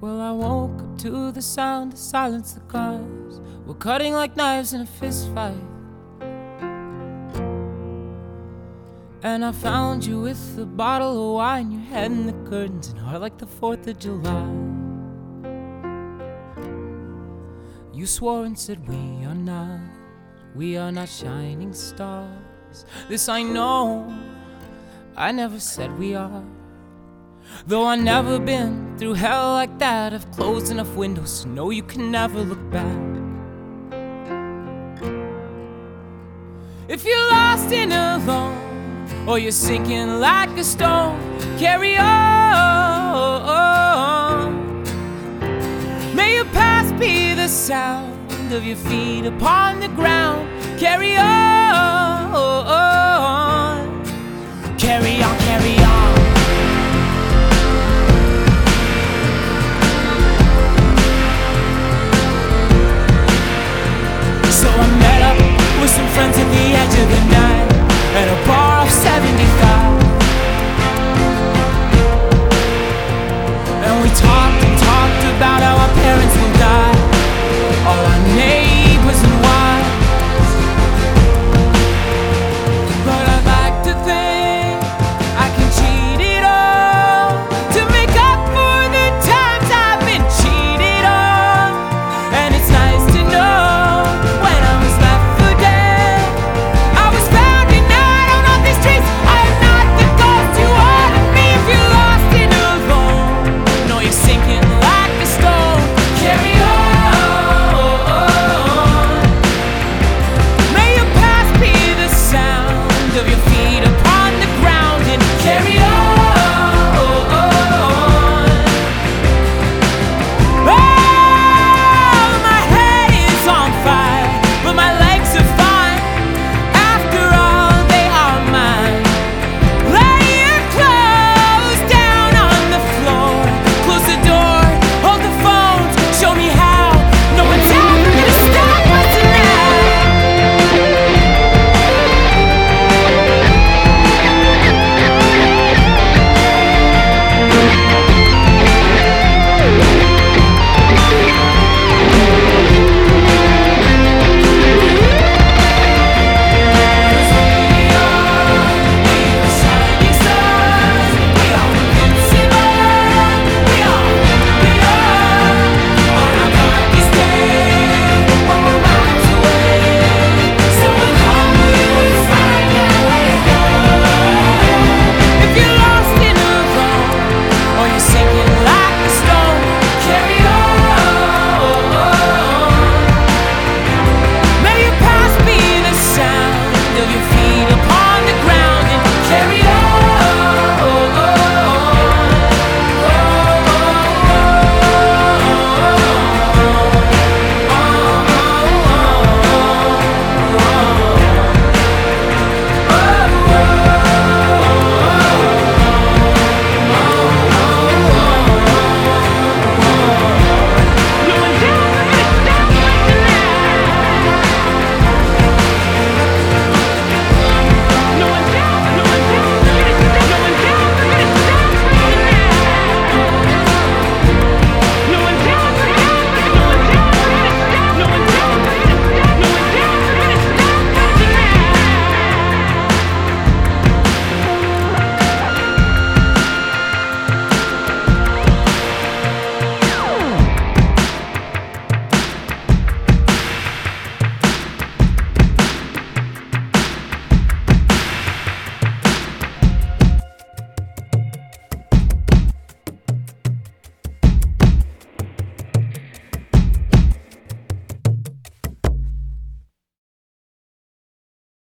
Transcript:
to the sound to silence the cars. We're cutting like knives in a fist fight. And I found you with a bottle of wine, your head in the curtains, and heart like the 4th of July. You swore and said, We are not, we are not shining stars. This I know, I never said we are. Though I've never been through hell like that, I've closed enough windows to know you can never look back. If you're lost and alone, or you're sinking like a stone, carry on. May your past be the sound of your feet upon the ground. Carry on, So I met up with some friends at the edge of the night at a bar. of your feet upon the ground and carry on.